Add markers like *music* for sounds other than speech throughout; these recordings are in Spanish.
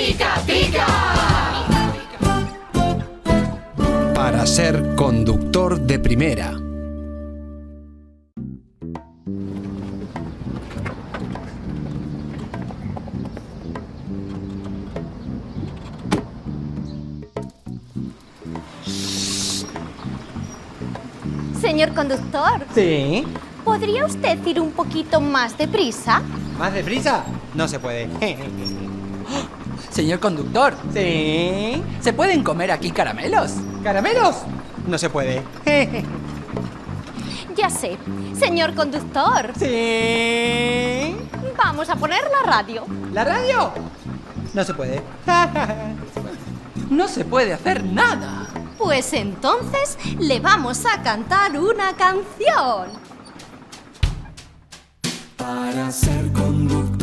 pica, pica. Para ser conductor de primera. Señor conductor, Sí. ¿podría usted ir un poquito más deprisa? ¿Más deprisa? No se puede. *laughs* Señor conductor, Sí. ¿se pueden comer aquí caramelos? ¿Caramelos? No se puede. *laughs* Ya sé. Señor conductor, Sí. vamos a poner la radio. ¿La radio? No se puede. *laughs* No se puede hacer nada. Pues entonces le vamos a cantar una canción. Para ser conductor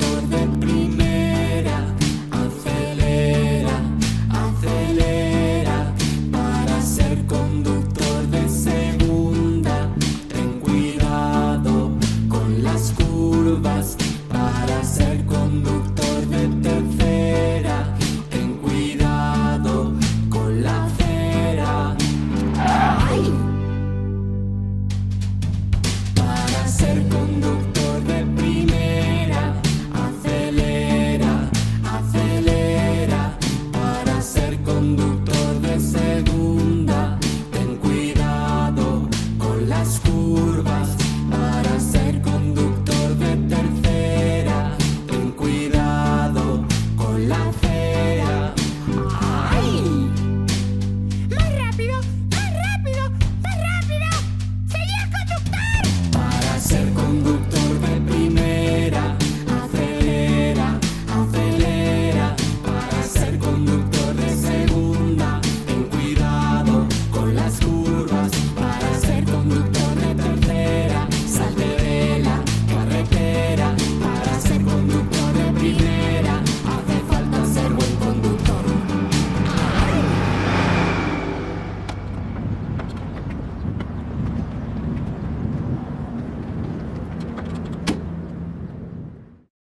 Conductor de primera, acelera, acelera, para ser conductor de segunda.